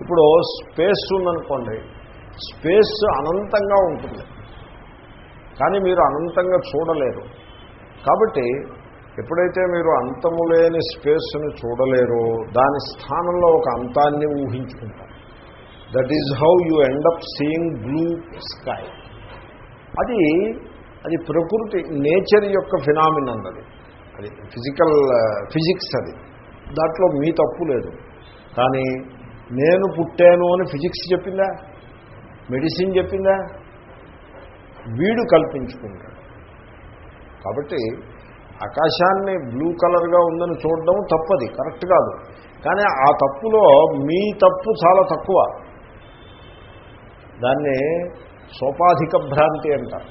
ఇప్పుడు స్పేస్ ఉందనుకోండి స్పేస్ అనంతంగా ఉంటుంది. కానీ మీరు అనంతంగా చూడలేరు. కాబట్టి ఎప్పుడైతే మీరు అంతము లేని స్పేస్ను చూడలేరో దాని స్థానంలో ఒక అంతాన్ని ఊహించుకుంటారు. That is how you end up seeing blue sky అది అది ప్రకృతి నేచర్ యొక్క ఫినామిన్ అన్నది అది ఫిజికల్ ఫిజిక్స్ అది. దాంట్లో మీ తప్పు లేదు. కానీ నేను పుట్టాను అని ఫిజిక్స్ చెప్పిందా? మెడిసిన్ చెప్పిందా? వీడు కల్పించుకుంటాడు కాబట్టి ఆకాశాన్ని బ్లూ కలర్గా ఉందని చూడడం తప్పది కరెక్ట్ కాదు. కానీ ఆ తప్పులో మీ తప్పు చాలా తక్కువ. దాన్ని సోపాధిక భ్రాంతి అంటారు.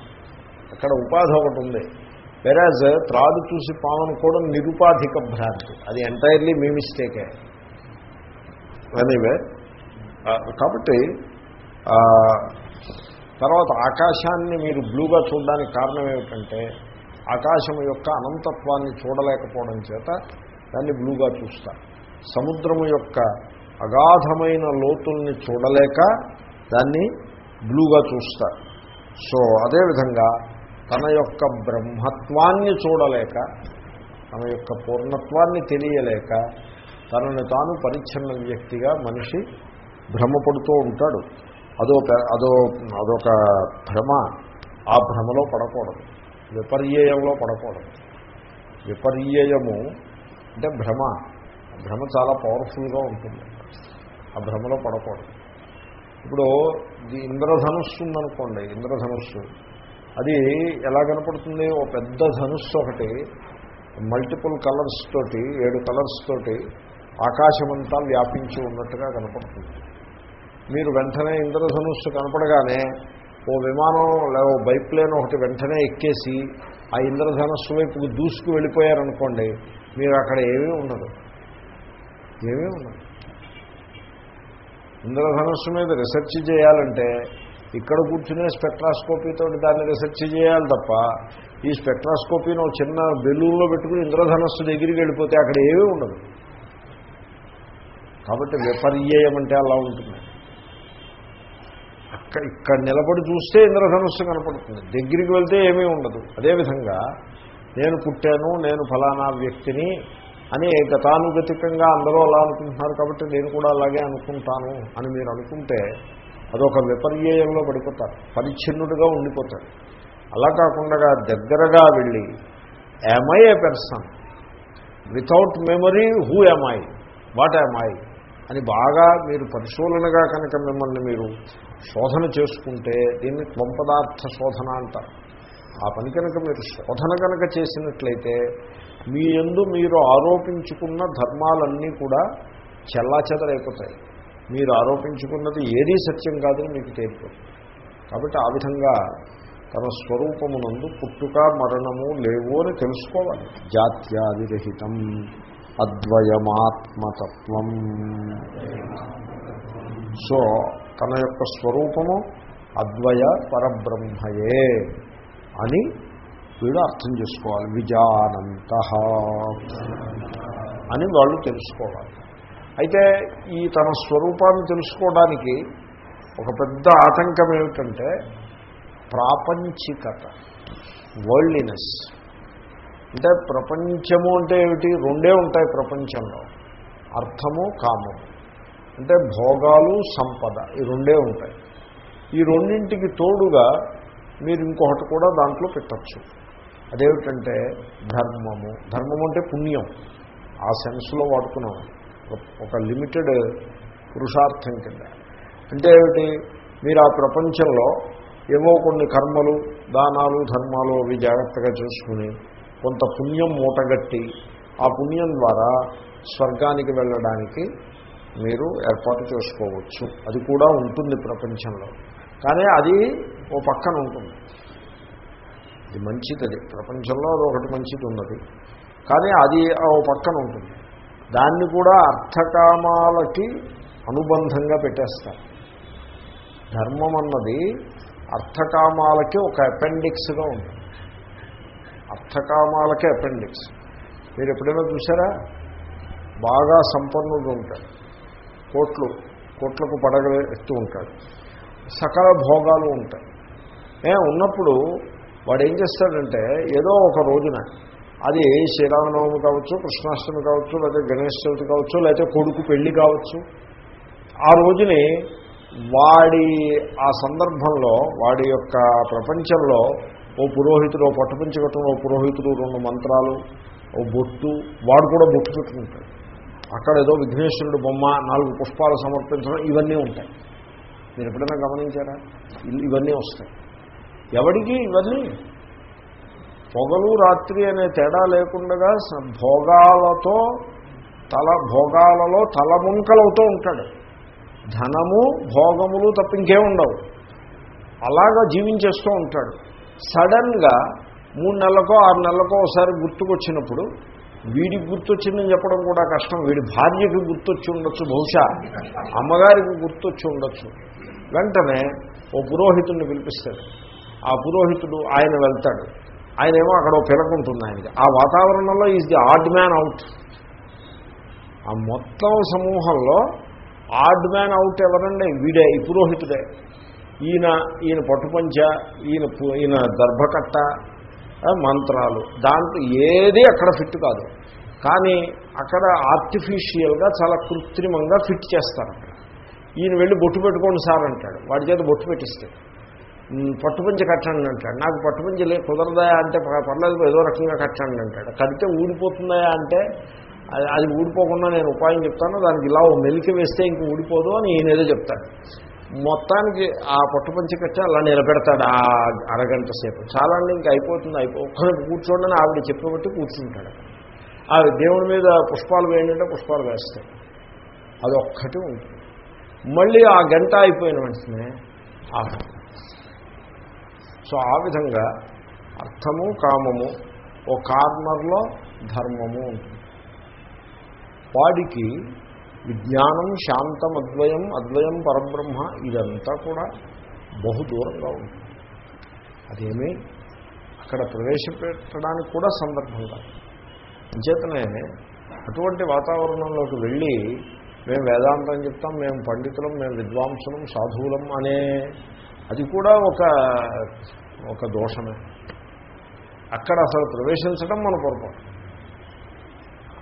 అక్కడ ఉపాధి ఒకటి ఉంది. వెరాజ్ త్రాడు చూసి పాలనుకోవడం నిరుపాధిక భ్రాంతి. అది ఎంటైర్లీ మీ మిస్టేకే ఎనీవే కాబట్టి తర్వాత ఆకాశాన్ని మీరు బ్లూగా చూడడానికి కారణం ఏమిటంటే ఆకాశం యొక్క అనంతత్వాన్ని చూడలేకపోవడం చేత దాన్ని బ్లూగా చూస్తారు. సముద్రము యొక్క అగాధమైన లోతుల్ని చూడలేక దాన్ని బ్లూగా చూస్తారు. సో అదేవిధంగా తన యొక్క బ్రహ్మత్వాన్ని చూడలేక తన యొక్క పూర్ణత్వాన్ని తెలియలేక తనని తాను పరిచ్ఛిన్న వ్యక్తిగా మనిషి భ్రమపడుతూ ఉంటాడు. అదో అదో అదొక భ్రమ. ఆ భ్రమలో పడకూడదు. విపర్యయంలో పడకూడదు. విపర్యయము అంటే భ్రమ. భ్రమ చాలా పవర్ఫుల్గా ఉంటుంది. ఆ భ్రమలో పడకూడదు. ఇప్పుడు ఇది ఇంద్రధనుస్సు ఉందనుకోండి ఇంద్రధనుస్సు. అది ఎలా కనపడుతుంది? ఓ పెద్ద ధనుస్సు ఒకటి మల్టిపుల్ కలర్స్ తోటి ఏడు కలర్స్ తోటి ఆకాశమంతా వ్యాపించి ఉన్నట్టుగా కనపడుతుంది. మీరు వెంటనే ఇంద్రధనుస్సు కనపడగానే ఓ విమానం లేదా ఓ బైప్లేన్ ఒకటి వెంటనే ఎక్కేసి ఆ ఇంద్రధనుస్సు వైపుకు దూసుకు వెళ్ళిపోయారనుకోండి మీరు అక్కడ ఏమీ ఉండదు ఏమీ ఉండదు ఇంద్రధనుస్సు మీద రీసెర్చ్ చేయాలంటే ఇక్కడ కూర్చునే స్పెక్ట్రాస్కోపీతో దాన్ని రీసెర్చ్ చేయాలి తప్ప ఈ స్పెక్ట్రాస్కోపీని ఒక చిన్న బెలూన్లో పెట్టుకుని ఇంద్రధనస్సు దగ్గరికి వెళ్ళిపోతే అక్కడ ఏమీ ఉండదు. కాబట్టి విపర్యయం అంటే అలా ఉంటుంది. అక్కడ ఇక్కడ నిలబడి చూస్తే ఇంద్రధనుస్సు కనపడుతుంది. దగ్గరికి వెళ్తే ఏమీ ఉండదు. అదేవిధంగా నేను పుట్టాను నేను ఫలానా వ్యక్తిని అని గతానుగతికంగా అందరూ అలా అనుకుంటున్నారు కాబట్టి నేను కూడా అలాగే అనుకుంటాను అని మీరు అనుకుంటే అదొక విపర్యయంలో పడిపోతారు. పరిచ్ఛిన్నుడిగా ఉండిపోతారు. అలా కాకుండా దగ్గరగా వెళ్ళి I a person without memory who am I what am I అని బాగా మీరు పరిశోధనగా కనుక మిమ్మల్ని మీరు శోధన చేసుకుంటే దీన్ని త్వంపదార్థ శోధన అంటారు. ఆ పని కనుక మీరు శోధన కనుక చేసినట్లయితే మీ ఎందు మీరు ఆరోపించుకున్న ధర్మాలన్నీ కూడా చెల్లాచెదరైపోతాయి. మీరు ఆరోపించుకున్నది ఏదీ సత్యం కాదని మీకు తేలిపోతుంది కాబట్టి ఆ విధంగా తన స్వరూపమునందు పుట్టుక మరణము లేవు అని తెలుసుకోవాలి. జాత్యాదిరహితం. అద్వయమాత్మతత్వం. సో తన యొక్క స్వరూపము అద్వయ పరబ్రహ్మయే అని వీడు అర్థం చేసుకోవాలి. విజానంత అని వాళ్ళు తెలుసుకోవాలి. అయితే ఈ తన స్వరూపాన్ని తెలుసుకోవడానికి ఒక పెద్ద ఆటంకం ఏమిటంటే ప్రాపంచికత వరల్డ్లీనెస్ అంటే ప్రపంచము అంటే ఏమిటి? రెండే ఉంటాయి ప్రపంచంలో. అర్థము కామము. అంటే భోగాలు సంపద ఈ రెండే ఉంటాయి. ఈ రెండింటికి తోడుగా మీరు ఇంకొకటి కూడా దాంట్లో పెట్టచ్చు. అదేమిటంటే ధర్మము. ధర్మము అంటే పుణ్యం. ఆ సెన్స్లో వాడుకున్నాం. ఒక- లిమిటెడ్ పురుషార్థం కింద. అంటే ఏమిటి? మీరు ఆ ప్రపంచంలో ఏవో కొన్ని కర్మలు దానాలు ధర్మాలు అవి జాగ్రత్తగా చూసుకుని కొంత పుణ్యం మూటగట్టి ఆ పుణ్యం ద్వారా స్వర్గానికి వెళ్ళడానికి మీరు ఏర్పాటు చేసుకోవచ్చు. అది కూడా ఉంటుంది ప్రపంచంలో. కానీ అది ఓ పక్కన ఉంటుంది. ఇది మంచిది ప్రపంచంలో అది ఒకటి మంచిది ఉన్నది కానీ అది ఓ పక్కన ఉంటుంది. దాన్ని కూడా అర్థకామాలకి అనుబంధంగా పెట్టేస్తారు. ధర్మం అన్నది అర్థకామాలకి ఒక అపెండిక్స్గా ఉంటుంది. అర్థకామాలకే అపెండిక్స్. మీరు ఎప్పుడైనా చూసారా బాగా సంపన్నుడు ఉంటాడు. కోట్లు కోట్లకు పడగలెత్తూ ఉంటాడు. సకల భోగాలు ఉంటాయి. ఏ ఉన్నప్పుడు వాడు ఏం చేస్తాడంటే ఏదో ఒక రోజున అది శ్రీరామనవమి కావచ్చు కృష్ణాష్టమి కావచ్చు లేకపోతే గణేష్ చవితి కావచ్చు లేకపోతే కొడుకు పెళ్ళి కావచ్చు ఆ రోజుని వాడి ఆ సందర్భంలో వాడి యొక్క ప్రపంచంలో ఓ పురోహితుడు ఓ పట్టుపంచి కట్టడం ఓ పురోహితుడు రెండు మంత్రాలు ఓ బొట్టు వాడు కూడా బొట్టు పెట్టుకుంటాడు. అక్కడ ఏదో విఘ్నేశ్వరుడు బొమ్మ నాలుగు పుష్పాలు సమర్పించడం ఇవన్నీ ఉంటాయి. మీరు ఎప్పుడైనా గమనించారా? ఇవన్నీ వస్తాయి. ఎవడికి ఇవన్నీ? పొగలు రాత్రి అనే తేడా లేకుండా భోగాలతో తల భోగాలలో తలముంకలవుతూ ఉంటాడు. ధనము భోగములు తప్ప ఇంకేముండవు అలాగా జీవించేస్తూ ఉంటాడు. సడన్గా మూడు నెలలకో ఆరు నెలలకో ఒకసారి గుర్తుకొచ్చినప్పుడు వీడికి గుర్తొచ్చిందని చెప్పడం కూడా కష్టం. వీడి భార్యకి గుర్తొచ్చి ఉండొచ్చు బహుశా అమ్మగారికి గుర్తొచ్చి ఉండొచ్చు. వెంటనే ఓ పురోహితుడిని పిలిపిస్తాడు ఆ పురోహితుడు ఆయన వెళ్తాడు. ఆయన ఏమో అక్కడ ఓ పిలక ఉంటుంది ఆయనకి. ఆ వాతావరణంలో is the odd man out. ఆ మొత్తం సమూహంలో ఆడ్ మ్యాన్ అవుట్ ఎవరండి? వీడే ఈ పురోహితుడే. ఈయన ఈయన పట్టుపంచ ఈయన ఈయన దర్భకట్ట మంత్రాలు. దాంట్లో ఏది అక్కడ ఫిట్ కాదు. కానీ అక్కడ ఆర్టిఫిషియల్గా చాలా కృత్రిమంగా ఫిట్ చేస్తారు. అక్కడ ఈయన వెళ్ళి బొట్టు పెట్టుకోండి సార్ అంటాడు. వాడి చేత బొట్టు పెట్టిస్తే. పట్టుపంచ పట్టుపంచి కట్టండి అంటాడు. నాకు పట్టుపంచి లే కుదరదా అంటే పర్లేదు ఏదో రకంగా కట్టండి అంటాడు. కడితే ఊడిపోతుందా అంటే అది అది ఊడిపోకుండా నేను ఉపాయం చెప్తాను. దానికి ఇలా మెలికి వేస్తే ఇంక ఊడిపోదు అని ఈయన ఏదో చెప్తాడు. మొత్తానికి ఆ పట్టుపంచి కట్టి అలా నిలబెడతాడు ఆ అరగంట సేపు. చాలా అండి ఇంక అయిపోతుంది అయిపో ఒక్కరికి కూర్చోండి ఆవిడ చెప్పబట్టి కూర్చుంటాడు. ఆ దేవుడి మీద పుష్పాలు వేయండి పుష్పాలు వేస్తాయి. అది ఒక్కటి ఉంటుంది. మళ్ళీ ఆ గంట అయిపోయిన వెంటనే ఆఫ్ సో ఆ విధంగా అర్థము కామము ఓ కార్నర్లో ధర్మము ఉంటుంది. వాడికి విజ్ఞానం శాంతం అద్వయం అద్వయం పరబ్రహ్మ ఇదంతా కూడా బహు దూరంగా ఉంటుంది. అదేమీ అక్కడ ప్రవేశపెట్టడానికి కూడా సందర్భం కాదు. అంచేతనే అటువంటి వాతావరణంలోకి వెళ్ళి మేము వేదాంతం చెప్తాం మేము పండితులం మేము విద్వాంసులం సాధువులం అనే అది కూడా ఒక ఒక దోషమే. అక్కడ అసలు ప్రవేశించడం మన పొరపాటు.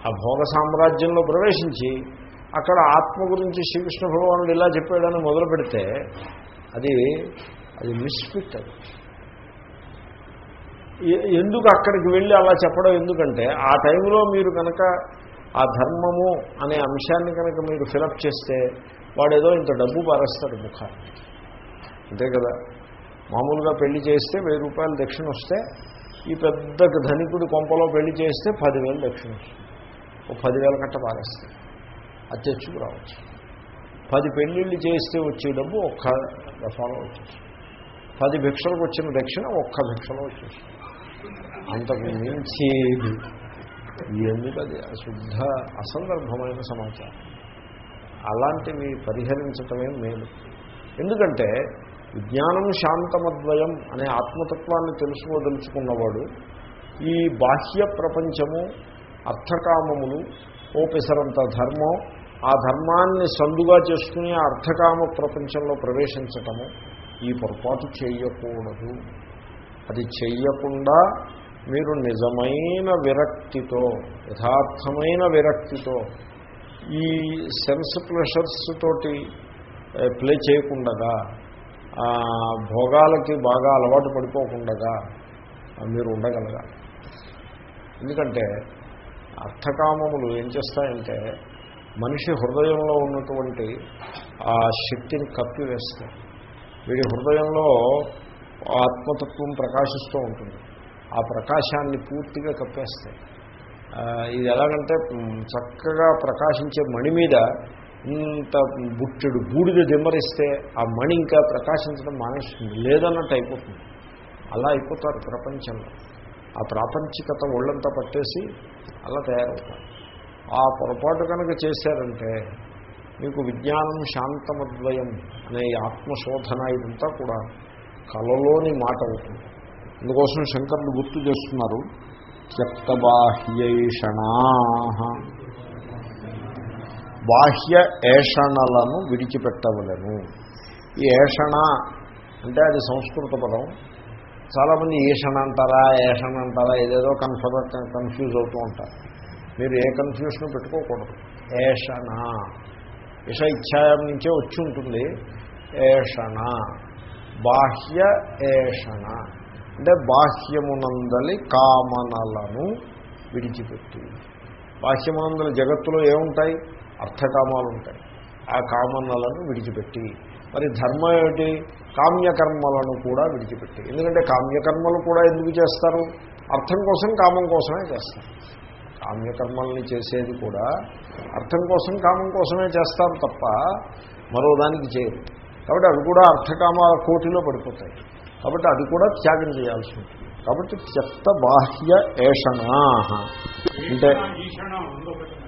ఆ భోగ సామ్రాజ్యంలో ప్రవేశించి అక్కడ ఆత్మ గురించి శ్రీకృష్ణ భగవానుడు ఇలా చెప్పాడని మొదలు పెడితే అది అది మిస్ఫిట్ అది. ఎందుకు అక్కడికి వెళ్ళి అలా చెప్పడం ఎందుకంటే ఆ టైంలో మీరు కనుక ఆ ధర్మము అనే అంశాన్ని కనుక మీరు ఫిలప్ చేస్తే వాడు ఏదో ఇంత డబ్బు పారేస్తాడు ముఖాన్ని. అంతే కదా? మామూలుగా పెళ్ళి చేస్తే వెయ్యి రూపాయలు దక్షిణ వస్తే ఈ పెద్ద ధనికుడు కొంపలో పెళ్ళి చేస్తే పదివేలు దక్షిణ వస్తుంది. ఓ పదివేల కట్ట పారేస్తాడు. అది రావచ్చు. పది పెళ్ళిళ్ళు చేస్తే వచ్చే డబ్బు ఒక్క దఫాలో వచ్చేసి పది భిక్షలకు వచ్చిన దక్షిణ ఒక్క భిక్షలో వచ్చేసి అంతకు మించేది ఎందుకది? అది శుద్ధ అసందర్భమైన సమాచారం. అలాంటివి పరిహరించటమే మేలు. ఎందుకంటే విజ్ఞానం శాంతమద్వయం అనే ఆత్మతత్వాన్ని తెలుసుకోదలుచుకున్నవాడు ఈ బాహ్య ప్రపంచము అర్థకామములు ఓపెసరంత ధర్మం ఆ ధర్మాన్ని సందుగా చేసుకుని అర్థకామ ప్రపంచంలో ప్రవేశించటము ఈ పొరపాటు చేయకూడదు. అది చెయ్యకుండా మీరు నిజమైన విరక్తితో యథార్థమైన విరక్తితో ఈ సెన్స్ ప్లెషర్స్ తోటి ప్లే చేయకుండగా భోగాలకి బాగా అలవాటు పడిపోకుండగా మీరు ఉండగలగాలి. ఎందుకంటే అర్థకామములు ఏం చేస్తాయంటే మనిషి హృదయంలో ఉన్నటువంటి ఆ శక్తిని కప్పివేస్తాయి వీడి హృదయంలో ఆత్మతత్వం ప్రకాశిస్తూ ఉంటుంది. ఆ ప్రకాశాన్ని పూర్తిగా కప్పేస్తాయి. ఇది ఎలాగంటే చక్కగా ప్రకాశించే మణి మీద ఇంత బుట్టెడు బూడిద దిమ్మరిస్తే ఆ మణి ఇంకా ప్రకాశించడం మానేస్తుంది. లేదన్నట్టు అయిపోతుంది. అలా అయిపోతారు ప్రపంచంలో. ఆ ప్రాపంచికత ఒళ్ళంతా పట్టేసి అలా తయారవుతారు. ఆ పొరపాటు కనుక చేశారంటే మీకు విజ్ఞానం శాంతమద్వయం అనే ఆత్మశోధన ఇదంతా కూడా కలలోని మాట అవుతుంది. అందుకోసం శంకరులు గుర్తు చేస్తున్నారు త్యక్తబాహ్యైషణా బాహ్య ఏషణలను విడిచిపెట్టవలను. ఈ ఏషణ అంటే అది సంస్కృత పదం. చాలామంది ఈషణ అంటారా ఏషణ అంటారా ఏదేదో కన్ఫర్ కన్ఫ్యూజ్ అవుతూ ఉంటారు. మీరు ఏ కన్ఫ్యూషన్ పెట్టుకోకూడదు. ఏషణ ఇష ఇచ్ఛాయం నుంచే వచ్చి ఉంటుంది. ఏషణ బాహ్య ఏషణ అంటే బాహ్యమునందలి కామనలను విడిచిపెట్టి. బాహ్యమునందలి జగత్తులో ఏముంటాయి? అర్థకామాలు ఉంటాయి ఆ కామనలను విడిచిపెట్టి. మరి ధర్మం ఏమిటి? కామ్యకర్మలను కూడా విడిచిపెట్టి. ఎందుకంటే కామ్యకర్మలు కూడా ఎందుకు చేస్తారు? అర్థం కోసం కామం కోసమే చేస్తారు. కామ్యకర్మల్ని చేసేది కూడా అర్థం కోసం కామం కోసమే చేస్తారు తప్ప మరో దానికి చేయరు. కాబట్టి అవి కూడా అర్థకామాల కోటిలో పడిపోతాయి. కాబట్టి అది కూడా త్యాగం చేయాల్సి ఉంటుంది. కాబట్టి త్యక్త బాహ్య ఏషణా. అంటే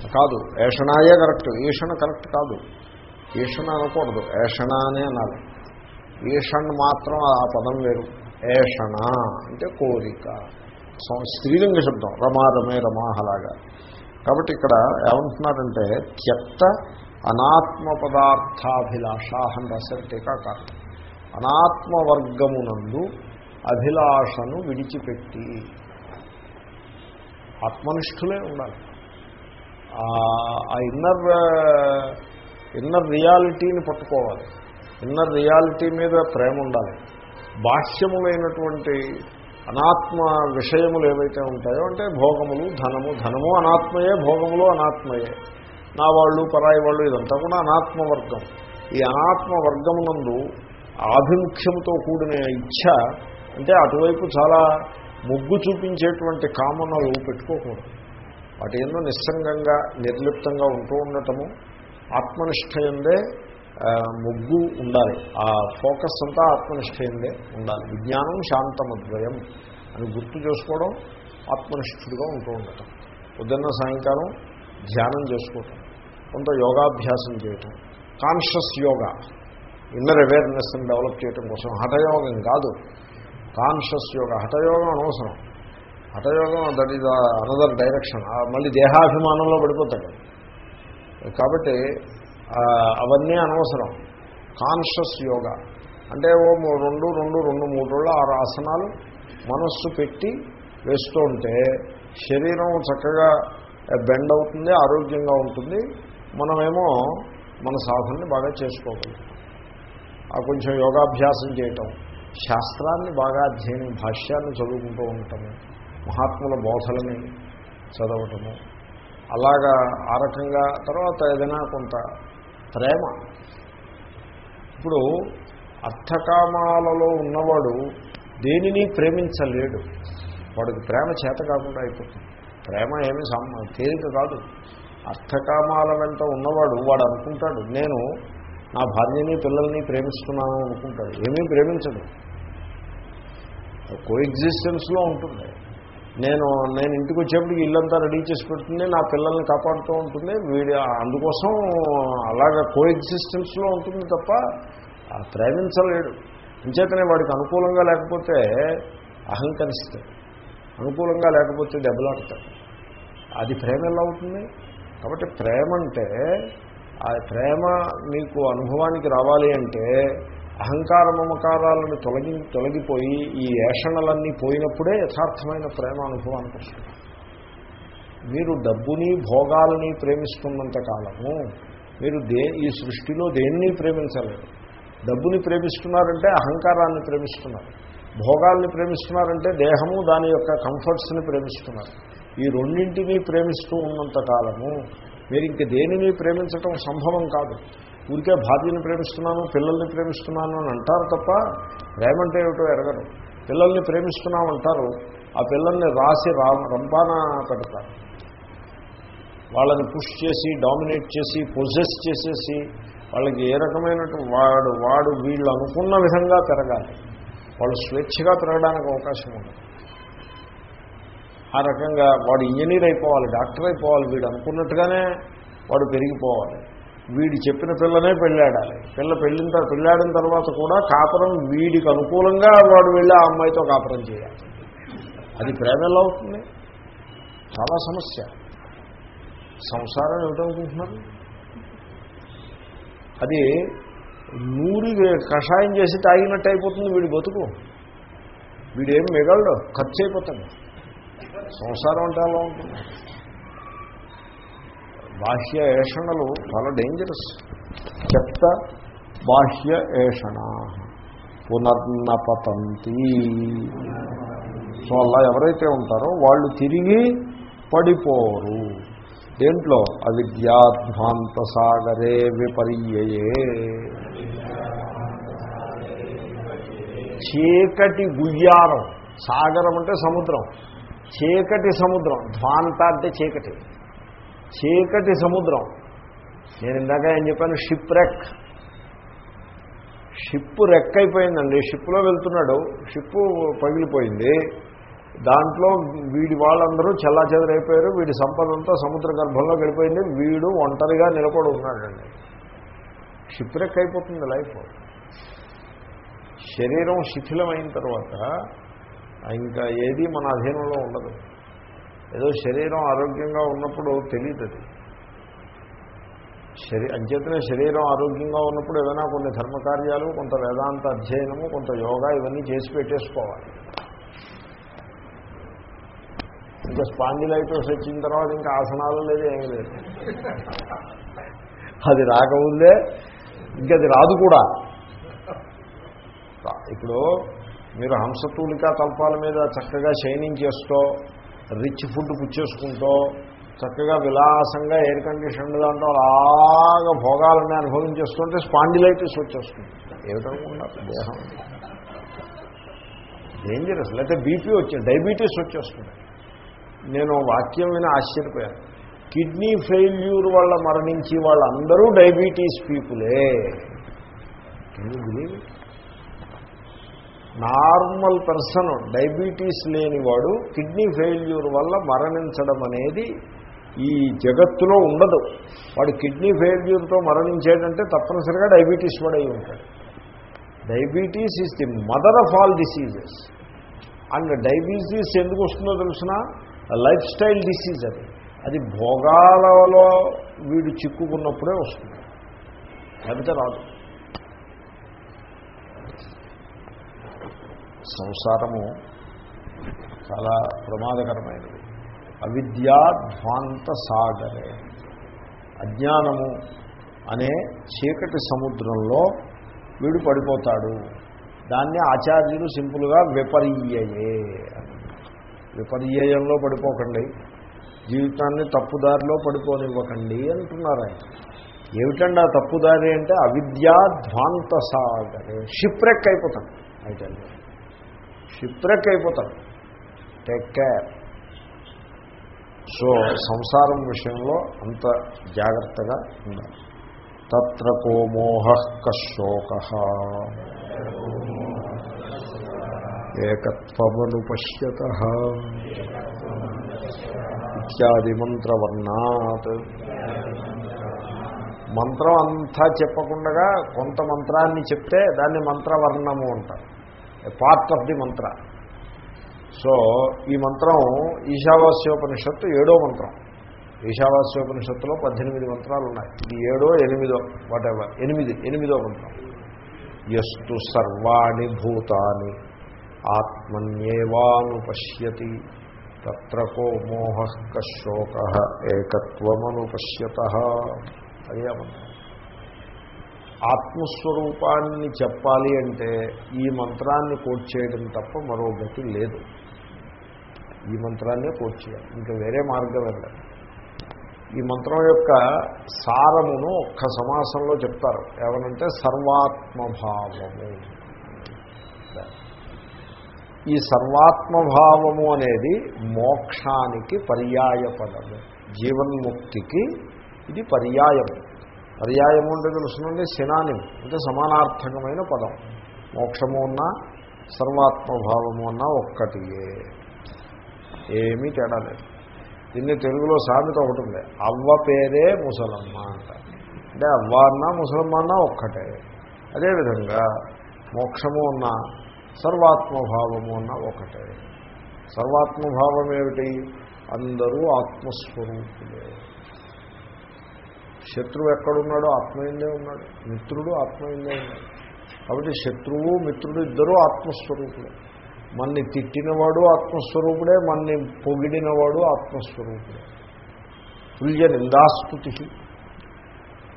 కాదు ఏషణాయే కరెక్ట్ ఈషణ కరెక్ట్ కాదు. ఈషణ అనకూడదు ఏషణ అనే అనాలి. ఈషణ్ మాత్రం ఆ పదం వేరు. ఏషణ అంటే కోరిక. స్త్రీలింగ శబ్దం రమా రమే రమాహలాగా కాబట్టి ఇక్కడ ఏమంటున్నారంటే త్యక్త అనాత్మ పదార్థాభిలాష అని రాశారు టీకాకారం అనాత్మవర్గమునందు అభిలాషను విడిచిపెట్టి ఆత్మనిష్ఠులే ఉండాలి. ఆ ఇన్నర్ ఇన్నర్ రియాలిటీని పట్టుకోవాలి. ఇన్నర్ రియాలిటీ మీద ప్రేమ ఉండాలి. బాహ్యములైనటువంటి అనాత్మ విషయములు ఏవైతే ఉంటాయో అంటే భోగములు ధనము ధనము అనాత్మయే భోగములు అనాత్మయే. నా వాళ్ళు పరాయి వాళ్ళు ఇదంతా కూడా అనాత్మ వర్గం. ఈ అనాత్మ వర్గమునందు ఆభిముఖ్యముతో కూడిన ఇచ్ఛ అంటే అటువైపు చాలా ముగ్గు చూపించేటువంటి కామనలు పెట్టుకోకూడదు. వాటి ఎన్నో నిస్సంగంగా నిర్లిప్తంగా ఉంటూ ఉండటము ఆత్మనిష్ట ఎందే ముగ్గు ఉండాలి. ఆ ఫోకస్ అంతా ఆత్మనిష్ట ఉండాలి. విజ్ఞానం శాంతమద్వయం అని గుర్తు చేసుకోవడం ఆత్మనిష్ఠుడిగా ఉంటూ ఉండటం. పొద్దున్న సాయంకాలం ధ్యానం చేసుకోవటం. కొంత యోగాభ్యాసం చేయటం. కాన్షియస్ యోగా ఇన్నర్ అవేర్నెస్ని డెవలప్ చేయటం కోసం హఠయోగం కాదు. కాన్షియస్ యోగా హఠయోగం అనవసరం. హఠయోగం దట్ ఈజ్ అనదర్ డైరెక్షన్. మళ్ళీ దేహాభిమానంలో పడిపోతాడు కాబట్టి అవన్నీ అనవసరం. కాన్షియస్ యోగా. అంటే ఓ రెండు రెండు రెండు మూడు రోజులు ఆరు ఆసనాలు మనస్సు పెట్టి వేస్తూ ఉంటే శరీరం చక్కగా బెండ్ అవుతుంది ఆరోగ్యంగా ఉంటుంది. మనమేమో మన సాధనని బాగా చేసుకోగలుగుతాం. ఆ కొంచెం యోగాభ్యాసం చేయటం శాస్త్రాన్ని బాగా అధ్యయనం భాష్యాన్ని చదువుకుంటూ ఉండటము మహాత్ముల బోధలని చదవటము అలాగా ఆ రకంగా తర్వాత ఏదైనా కొంత ప్రేమ. ఇప్పుడు అర్థకామాలలో ఉన్నవాడు దేనిని ప్రేమించలేడు. వాడికి ప్రేమ చేత కాకుండా అయిపోతుంది. ప్రేమ ఏమీ సమ తేలిక కాదు. అర్థకామాల వెంట ఉన్నవాడు వాడు అనుకుంటాడు నేను నా భార్యని పిల్లల్ని ప్రేమిస్తున్నాను అనుకుంటాడు. ఏమీ ప్రేమించడు. కోఎగ్జిస్టెన్స్లో ఉంటుంది. నేను నేను ఇంటికి వచ్చేప్పటికి ఇల్లంతా రెడీ చేసి పెడుతుంది నా పిల్లల్ని కాపాడుతూ ఉంటుంది. వీడి అందుకోసం అలాగా కో ఎగ్జిస్టెన్స్లో ఉంటుంది తప్ప ఆ ప్రేమించలేడు ఇంచేతనే వాడికి అనుకూలంగా లేకపోతే అహంకరిస్తాడు అనుకూలంగా లేకపోతే దెబ్బలాడతాడు. అది ప్రేమ ఎలా అవుతుంది? కాబట్టి ప్రేమ అంటే ఆ ప్రేమ మీకు అనుభవానికి రావాలి అంటే అహంకార మమకారాలను తొలగి తొలగిపోయి ఈ ఏషణలన్నీ పోయినప్పుడే యథార్థమైన ప్రేమ అనుభవానికి వస్తుంది. మీరు డబ్బుని భోగాలని ప్రేమిస్తున్నంత కాలము మీరు దే ఈ సృష్టిలో దేన్ని ప్రేమించలేరు డబ్బుని ప్రేమిస్తున్నారంటే అహంకారాన్ని ప్రేమిస్తున్నారు. భోగాల్ని ప్రేమిస్తున్నారంటే దేహము దాని యొక్క కంఫర్ట్స్ని ప్రేమిస్తున్నారు. ఈ రెండింటినీ ప్రేమిస్తూ ఉన్నంత కాలము మీరు ఇంక దేనిని ప్రేమించటం సంభవం కాదు. ఊరికే భార్యని ప్రేమిస్తున్నాను పిల్లల్ని ప్రేమిస్తున్నాను అని అంటారు తప్ప ప్రేమంటే ఏమిటో ఎరగరు. పిల్లల్ని ప్రేమిస్తున్నామంటారు ఆ పిల్లల్ని రాసి రా రంపాన పెడతారు. వాళ్ళని పుష్ చేసి డామినేట్ చేసి పొజెస్ చేసేసి వాళ్ళకి ఏ రకమైనటు వాడు వాడు వీళ్ళు అనుకున్న విధంగా పెరగాలి వాళ్ళు స్వేచ్ఛగా పెరగడానికి అవకాశం ఉంది. ఆ రకంగా వాడు ఇంజనీర్ అయిపోవాలి డాక్టర్ అయిపోవాలి వీడు అనుకున్నట్టుగానే వాడు పెరిగిపోవాలి. వీడి చెప్పిన పిల్లనే పెళ్ళాడాలి. పిల్ల పెళ్ళిన తర్వాత పెళ్ళాడిన తర్వాత కూడా కాపురం వీడికి అనుకూలంగా వాడు వెళ్ళి ఆ అమ్మాయితో కాపురం చేయాలి. అది ప్రేమ ఎలా అవుతుంది. చాలా సమస్య. సంసారం ఏమిటనుకుంటున్నారు? అది నూరి కషాయం చేసి తాగినట్టు అయిపోతుంది వీడి బతుకు. వీడేం మిగలడు ఖర్చు అయిపోతాడు. సంసారం అంటే అలా ఉంటుంది. బాహ్య ఏషణలు చాలా డేంజరస్ చెత్త బాహ్య ఏషణ పునర్నపతంతి. సో అలా ఎవరైతే ఉంటారో వాళ్ళు తిరిగి పడిపోరు. దేంట్లో? అవిద్యాధ్వాంత సాగరే విపర్యయే. చీకటి గుయ్యారం. సాగరం అంటే సముద్రం. చీకటి సముద్రం. ధ్వాంత అంటే చీకటి. చీకటి సముద్రం. నేను ఇందాక ఏం చెప్పాను? షిప్ రెక్ షిప్ రెక్ అయిపోయిందండి. షిప్లో వెళ్తున్నాడు. షిప్ పగిలిపోయింది. దాంట్లో వీడి వాళ్ళందరూ చల్లా చెదరైపోయారు వీడి సంపద అంతా సముద్ర గర్భంలో గడిపోయింది. వీడు ఒంటరిగా నిలబడి ఉన్నాడండి. షిప్ రెక్ అయిపోతుంది లైఫ్. శరీరం శిథిలమైన తర్వాత ఇంకా ఏది మన అధీనంలో ఉండదు. ఏదో శరీరం ఆరోగ్యంగా ఉన్నప్పుడు తెలియదు అది శరీ అంచేతనే శరీరం ఆరోగ్యంగా ఉన్నప్పుడు ఏదైనా కొన్ని ధర్మకార్యాలు కొంత వేదాంత అధ్యయనము కొంత యోగా ఇవన్నీ చేసి పెట్టేసుకోవాలి. ఇంకా స్పాండిలైటోస్ వచ్చిన తర్వాత ఇంకా ఆసనాలు లేదు ఏమీ లేదు. అది రాకముందే ఇంకా అది రాదు కూడా. ఇప్పుడు మీరు హంసతూలికా తల్పాల మీద చక్కగా షైనింగ్ చేస్తూ రిచ్ ఫుడ్ పుచ్చేసుకుంటూ చక్కగా విలాసంగా ఎయిర్ కండిషన్ దాంట్లో అలాగా భోగాలన్నీ అనుభవించేస్తుంటే స్పాండిలైటిస్ వచ్చేస్తుంది. ఏమిటనుకున్నా దేహం. డేంజరస్ లేకపోతే బీపీ వచ్చింది డయాబెటీస్ వచ్చేస్తుంది. నేను వాక్యం విని ఆశ్చర్యపోయాను. కిడ్నీ ఫెయిల్యూర్ వల్ల మరణించి వాళ్ళందరూ diabetes పీపులే can you believe it normal person diabetes లేనివాడు కిడ్నీ ఫెయిల్యూర్ వల్ల మరణించడం అనేది ఈ జగత్తులో ఉండదు. వాడు కిడ్నీ ఫెయిల్యూర్తో మరణించేటంటే తప్పనిసరిగా డయాబెటీస్ వాడై అయి ఉంటాడు. Diabetes is the mother of all diseases. And diabetes ఎందుకు వస్తుందో తెలిసిన? లైఫ్ స్టైల్ డిసీజ్ అది. అది భోగాలలో వీడు చిక్కుకున్నప్పుడే వస్తుంది. లేకపోతే రాదు. సంసారము చాలా ప్రమాదకరమైనది. అవిద్యాధ్వాంత సాగరే. అజ్ఞానము అనే చీకటి సముద్రంలో వీడు పడిపోతాడు. దాన్ని ఆచార్యులు సింపుల్గా విపర్యయే విపర్యయంలో పడిపోకండి. జీవితాన్ని తప్పుదారిలో పడిపోనివ్వకండి అంటున్నారు ఆయన. ఏమిటండి ఆ తప్పుదారి అంటే అవిద్యాధ్వాంత సాగరే. షిప్రెక్ అయిపోతాడు. అయితే షిప్రెక్ అయిపోతాడు టేక్ కేర్. సో సంసారం విషయంలో అంత జాగ్రత్తగా ఉండాలి. తత్ర కో మోహ కశోక. ఏకత్వమను పశ్యత ఇత్యాది మంత్రవర్ణాత్. మంత్రం అంతా చెప్పకుండా కొంత మంత్రాన్ని చెప్తే దాన్ని మంత్రవర్ణము అంటారు. Part of the mantra so ఈ మంత్రం ఈశావాస్యోపనిషత్తు ఏడో మంత్రం. ఈశావాస్యోపనిషత్తులో పద్దెనిమిది మంత్రాలు ఉన్నాయి. ఇది ఏడో ఎనిమిదో వాటెవర్ ఎనిమిది ఎనిమిదో మంత్రం. ఎస్తు సర్వాణి భూతాని ఆత్మన్యేవాను పశ్యతి తత్రకో మోహ కశోక ఏకత్వమను పశ్యత అదే మంత్రం. ఆత్మస్వరూపాన్ని చెప్పాలి అంటే ఈ మంత్రాన్ని కోట్ చేయడం తప్ప మరో గతి లేదు. ఈ మంత్రాన్నే కోట్ చేయాలి. ఇంకా వేరే మార్గం వెళ్ళాలి ఈ మంత్రం యొక్క సారమును ఒక్క సమాసంలో చెప్తారు. ఏమనంటే సర్వాత్మభావము. ఈ సర్వాత్మభావము అనేది మోక్షానికి పర్యాయపదము జీవన్ముక్తికి ఇది పర్యాయము. పర్యాయము అంటే తెలుసునండి సినాని అంటే సమానార్థకమైన పదం. మోక్షము ఉన్నా సర్వాత్మభావము అన్నా ఒక్కటియే. ఏమీ తేడా లేదు. దీన్ని తెలుగులో సామెత ఒకటి ఉంది అవ్వ పేరే ముసలమ్మ అంట. అంటే అవ్వ అన్నా ముసలమ్మ అన్నా ఒక్కటే. అదేవిధంగా మోక్షము ఉన్న సర్వాత్మభావము అన్నా ఒకటే. సర్వాత్మభావం ఏమిటి? అందరూ ఆత్మస్వరూపులే. శత్రువు ఎక్కడున్నాడో ఆత్మయందే ఉన్నాడు. మిత్రుడు ఆత్మయందే ఉన్నాడు. కాబట్టి శత్రువు మిత్రుడు ఇద్దరూ ఆత్మస్వరూపుడే మన్ని తిట్టినవాడు ఆత్మస్వరూపుడే మన్ని పొగిడినవాడు ఆత్మస్వరూపుడే. తుల్య నిందాస్తుతి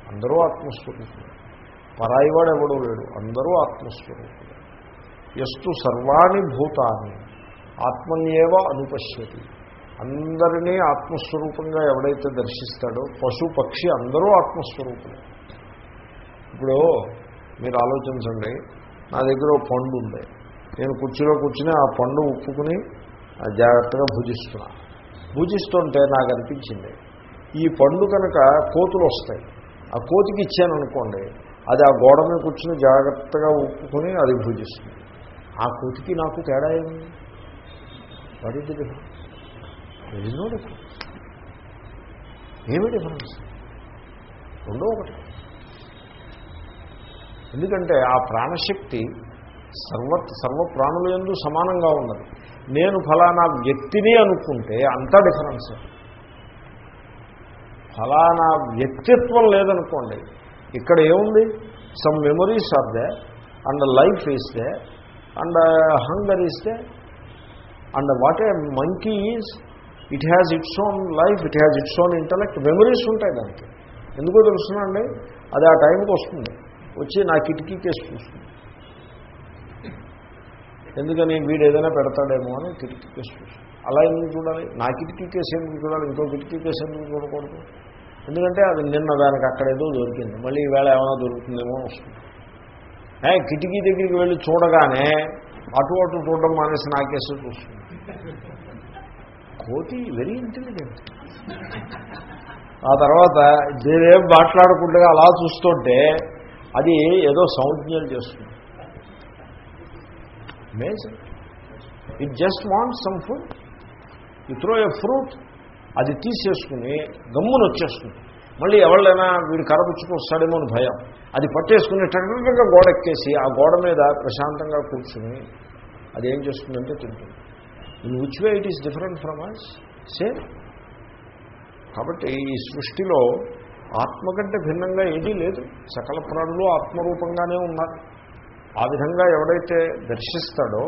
అందరూ ఆత్మస్వరూపుడే పరాయివాడు ఎవడో లేడు. అందరూ ఆత్మస్వరూపుడే ఎస్తు సర్వాణి భూతాన్ని ఆత్మన్యేవ అనుపశ్యతి. అందరినీ ఆత్మస్వరూపంగా ఎవడైతే దర్శిస్తాడో పశు పక్షి అందరూ ఆత్మస్వరూపులే. ఇప్పుడు మీరు ఆలోచించండి నా దగ్గర ఓ పండు ఉంది. నేను కుర్చీలో కూర్చుని ఆ పండు ఉప్పుకుని జాగ్రత్తగా భుజిస్తున్నా. భుజిస్తుంటే నాకు అనిపించింది ఈ పండు కనుక కోతులు వస్తాయి ఆ కోతికి ఇచ్చాను అనుకోండి అది ఆ గోడ మీద కూర్చుని జాగ్రత్తగా ఉప్పుకుని అది భుజిస్తుంది. ఆ కోతికి నాకు తేడా ఏమి what is difference? There is no difference ఏమి డిఫరెన్స్ రెండో ఒకటి. ఎందుకంటే ఆ ప్రాణశక్తి సర్వ సర్వ ప్రాణుల ఎందు సమానంగా ఉన్నది. నేను ఫలానా వ్యక్తిని అనుకుంటే అంతా డిఫరెన్స్ ఫలానా వ్యక్తిత్వం లేదనుకోండి ఇక్కడ ఏముంది? Some memories are there and life is there and hunger is there and what a monkey is it has its own life it has its own intellect memories ఉంటాయి దానికి. ఎందుకో తెలుసునండి అది ఆ టైంకి వస్తుంది. వచ్చి నా కిటికీ కేసు చూస్తుంది. ఎందుకని వీడు ఏదైనా పెడతాడేమో అని కిటికీ కేసు చూస్తుంది. అలా ఎందుకు చూడాలి? నా కిటికీ కేసు ఎందుకు చూడాలి? ఇంకో కిటికీ కేసు ఎందుకు చూడకూడదు? ఎందుకంటే అది నిన్న దానికి అక్కడ ఏదో దొరికింది. మళ్ళీ ఈవేళ ఏమైనా దొరుకుతుందేమో వస్తుంది. ఏ, కిటికీ దగ్గరికి వెళ్ళి చూడగానే అటు అటు చూడడం మానేసి నా కేసు చూస్తుంది. కోటి వెరీ ఇంటెలిజెంట్. ఆ తర్వాత దేవేం మాట్లాడకుండా అలా చూస్తుంటే అది ఏదో సంజ్ఞలు చేస్తుంది. Amazing it just want some food you throw a fruit అది తీసేసుకుని గమ్మున వచ్చేస్తుంది. మళ్ళీ ఎవళ్ళైనా వీడు కరపుచ్చుకు వస్తాడేమో అని భయం. అది పట్టేసుకుని టెక్నికల్గా గోడ ఎక్కేసి ఆ గోడ మీద ప్రశాంతంగా కూర్చుని అది ఏం చేస్తుందంటే తింటుంది. In which way it is different from us same కాబట్టి ఈ సృష్టిలో ఆత్మ కంటే భిన్నంగా ఏదీ లేదు. సకల ప్రాణులు ఆత్మరూపంగానే ఉన్నారు. ఆ విధంగా ఎవడైతే దర్శిస్తాడో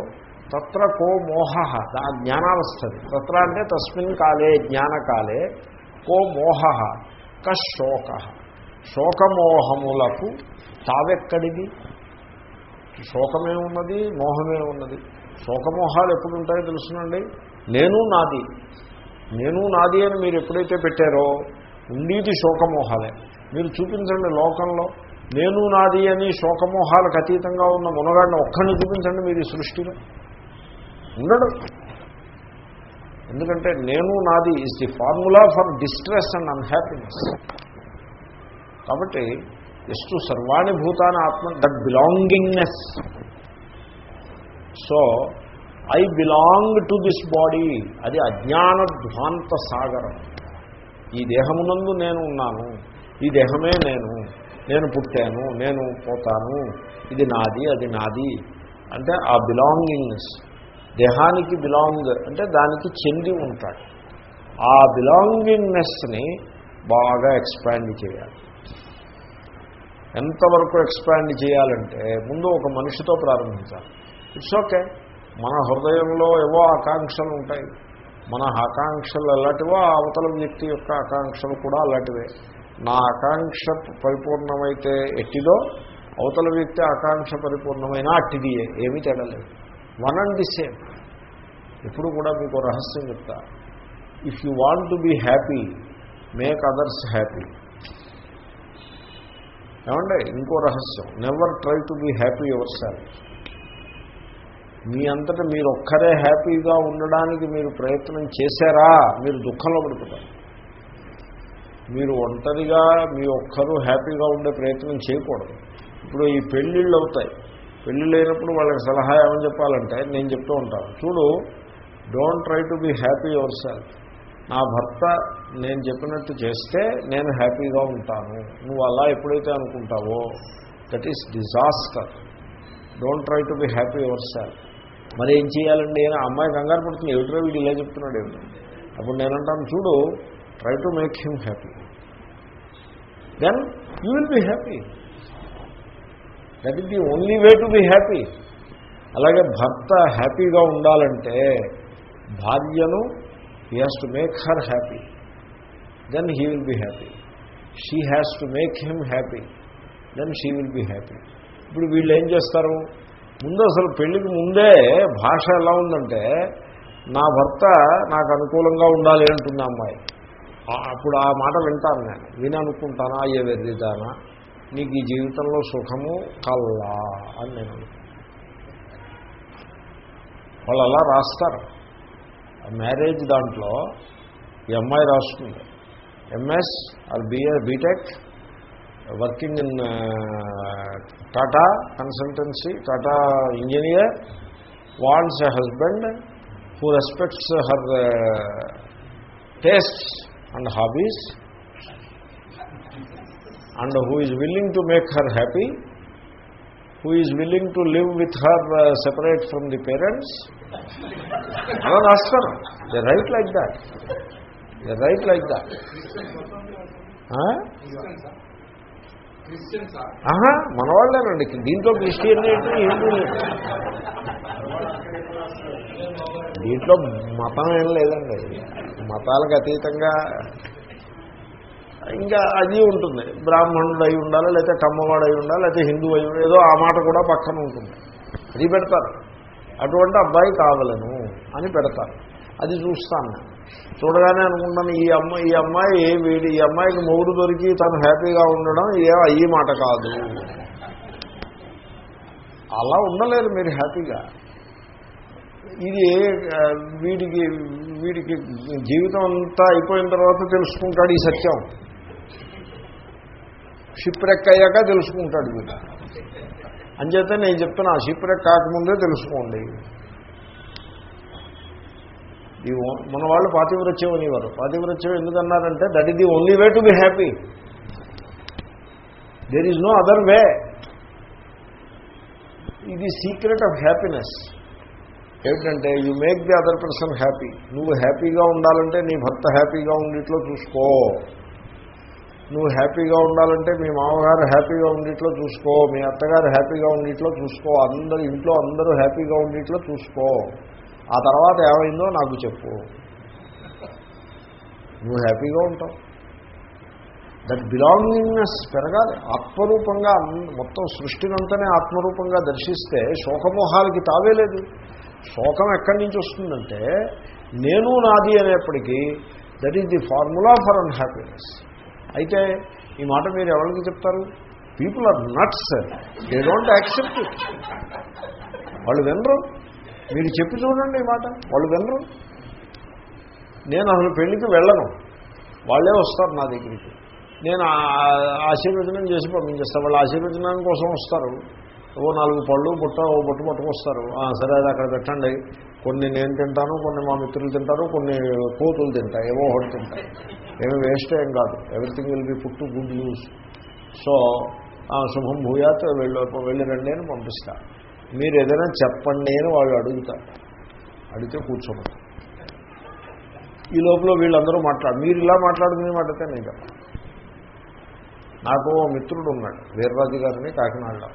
తత్ర కో మోహ ఆ జ్ఞానావస్థది. తత్ర అంటే తస్మిన్ కాలే జ్ఞానకాలే కో మోహ కశోక. శోకమోహములకు తావెక్కడిది? శోకమే ఉన్నది మోహమే ఉన్నది. శోకమోహాలు ఎప్పుడు ఉంటాయో తెలుసునండి. నేను నాది. నేను నాది అని మీరు ఎప్పుడైతే పెట్టారో ఉండేది శోకమోహాలే. మీరు చూపించండి లోకంలో. నేను నాది అని శోకమోహాలకు అతీతంగా ఉన్న మునగాడిని ఒక్కడిని చూపించండి మీరు ఈ సృష్టిలో. ఉండడు ఎందుకంటే నేను నాది is the formula for distress and unhappiness కాబట్టి ఎస్టు సర్వాణి భూతాన్ని ఆత్మ that belongingness so I belong to this body అది అజ్ఞాన ధ్వాంత సాగరం. ఈ దేహమునందు నేను ఉన్నాను. ఈ దేహమే నేను. నేను పుట్టాను. నేను పోతాను. ఇది నాది అది నాది. అంటే ఆ బిలాంగింగ్నెస్ దేహానికి బిలాంగ్ అంటే దానికి చెంది ఉంటాడు. ఆ బిలాంగింగ్నెస్ని బాగా ఎక్స్పాండ్ చేయాలి. ఎంతవరకు ఎక్స్పాండ్ చేయాలంటే ముందు ఒక మనిషితో ప్రారంభించాలి. It's okay. మన హృదయంలో ఏవో ఆకాంక్షలు ఉంటాయి. మన ఆకాంక్షలు ఎలాంటివో అవతల వ్యక్తి యొక్క ఆకాంక్షలు కూడా అలాంటివే. నా ఆకాంక్ష పరిపూర్ణమైతే ఎట్టిదో అవతల వ్యక్తి ఆకాంక్ష పరిపూర్ణమైన అట్టిది. ఏమీ తేడలేదు వన్ అండ్ ది సేమ్. ఇప్పుడు కూడా మీకు రహస్యం చెప్తా. If you want to be happy make others happy ఏమంటే ఇంకో రహస్యం. Never try to be happy yourself మీ అంతటా మీరు ఒక్కరే హ్యాపీగా ఉండడానికి మీరు ప్రయత్నం చేశారా? మీరు దుఃఖంలో పడిపోతారు మీరు ఒంటరిగా మీ ఒక్కరూ హ్యాపీగా ఉండే ప్రయత్నం చేయకూడదు. ఇప్పుడు ఈ పెళ్ళిళ్ళు అవుతాయి. పెళ్ళిళ్ళు అయినప్పుడు వాళ్ళకి సలహా ఏమని చెప్పాలంటే నేను చెప్తూ ఉంటాను. చూడు don't try to be happy yourself నా భర్త నేను చెప్పినట్టు చేస్తే నేను హ్యాపీగా ఉంటాను. నువ్వు అలా ఎప్పుడైతే అనుకుంటావో that is disaster don't try to be happy yourself మరి ఏం చేయాలండి అని అమ్మాయి కంగారు పడుతుంది. ఏమిటో వీడు ఇలా చెప్తున్నాడు ఏమిటో? అప్పుడు నేనంటాను చూడు try to make him happy then you will be happy that is the only way to be happy అలాగే భర్త హ్యాపీగా ఉండాలంటే భార్యను he has to make her happy then he will be happy she has to make him happy then she will be happy ఇప్పుడు వీళ్ళు ఏం చేస్తారు? ముందు అసలు పెళ్ళికి ముందే భాష ఎలా ఉందంటే నా భర్త నాకు అనుకూలంగా ఉండాలి అంటుంది అమ్మాయి. అప్పుడు ఆ మాట వింటాను నేను. విని అనుకుంటానా? అయ్యే వెర్రిదానా? నీకు ఈ జీవితంలో సుఖము కల్లా అని నేను వాళ్ళు అలా రాస్తారు. మ్యారేజ్ దాంట్లో ఈ అమ్మాయి రాస్తుంది. MS or BA BTech working in uh, Tata consultancy, Tata engineer, wants a husband who respects her uh, tastes and hobbies and who is willing to make her happy, who is willing to live with her uh, separate from the parents. Not Askar. They write like that. They write like that. Huh? ఆహా మనవాళ్ళేనండి. దీంట్లో Christian ఏంటి హిందూ దీంట్లో మతం ఏం లేదండి. మతాలకు అతీతంగా ఇంకా అది ఉంటుంది. బ్రాహ్మణుడు అయి ఉండాలి లేకపోతే కమ్మవాడు అయి ఉండాలి లేకపోతే హిందూ అయి ఉండాలి ఏదో ఆ మాట కూడా పక్కన ఉంటుంది. అది పెడతారు. అటువంటి అబ్బాయి కావలను అని పెడతారు. అది చూస్తాను నేను. చూడగానే అనుకుంటాను ఈ అమ్మాయి ఈ అమ్మాయి వీడి ఈ అమ్మాయికి మొగుడు దొరికి తను హ్యాపీగా ఉండడం ఏ ఈ మాట కాదు. అలా ఉండలేదు మీరు హ్యాపీగా. ఇది వీడికి వీడికి జీవితం అంతా అయిపోయిన తర్వాత తెలుసుకుంటాడు ఈ సత్యం. షిప్రెక్ అయ్యాక తెలుసుకుంటాడు వీడు. అంచేత నేను చెప్తున్నా షిప్రెక్ కాకముందే తెలుసుకోండి. ఈ మన వాళ్ళు పాతివ్రత్యం అనేవారు. పాతివ్రత్యం ఎందుకన్నారంటే that is the only way to be happy there is no other way ఇది సీక్రెట్ ఆఫ్ హ్యాపీనెస్ ఏమిటంటే you make the other person happy నువ్వు హ్యాపీగా ఉండాలంటే నీ భర్త హ్యాపీగా ఉండిట్లో చూసుకో. నువ్వు హ్యాపీగా ఉండాలంటే మీ మామగారు హ్యాపీగా ఉండిట్లో చూసుకో. మీ అత్తగారు హ్యాపీగా ఉండిట్లో చూసుకో. అందరూ ఇంట్లో అందరూ హ్యాపీగా ఉండిట్లో చూసుకో. ఆ తర్వాత ఏమైందో నాకు చెప్పు. నువ్వు హ్యాపీగా ఉంటావు. దట్ బిలాంగింగ్నెస్ పెరగాలి. ఆత్మరూపంగా మొత్తం సృష్టినంతనే ఆత్మరూపంగా దర్శిస్తే శోకమోహాలకి తావే లేదు. శోకం ఎక్కడి నుంచి వస్తుందంటే నేను నాది అనేప్పటికీ that is the formula for unhappiness అయితే ఈ మాట మీరు ఎవరికి చెప్తారు? People are nuts they don't accept it వాళ్ళు వినరు. మీరు చెప్పి చూడండి ఈ మాట. వాళ్ళు వినరు. నేను అసలు పెళ్ళికి వెళ్ళను. వాళ్ళే వస్తారు నా దగ్గరికి. నేను ఆశీర్వచనం చేసి పంపించేస్తాను వాళ్ళు ఆశీర్వచనం కోసం వస్తారు. ఓ నాలుగు పళ్ళు బుట్ట ఓ బుట్ట పట్టుకొస్తారు. సరే అది అక్కడ పెట్టండి. కొన్ని నేను తింటాను కొన్ని మా మిత్రులు తింటారు కొన్ని కోతులు తింటాయి ఏవో ఒకటి తింటాయి. ఏమి వేస్ట్ ఏం కాదు. ఎవ్రీథింగ్ విల్ బి పుట్టు గుడ్ న్యూస్ సో ఆ, శుభం భూయాత్ వెళ్ళి వెళ్ళి రండి అని పంపిస్తాను మీరు ఏదైనా చెప్పండి అని వాళ్ళు అడుగుతారు. అడిగితే కూర్చోమని ఈ లోపల వీళ్ళందరూ మాట్లాడు మీరు ఇలా మాట్లాడుకునే మాట్లాడితే నేను చెప్పను. నాకు మిత్రుడు ఉన్నాడు వీర్రాజు గారిని కాకినాడలో.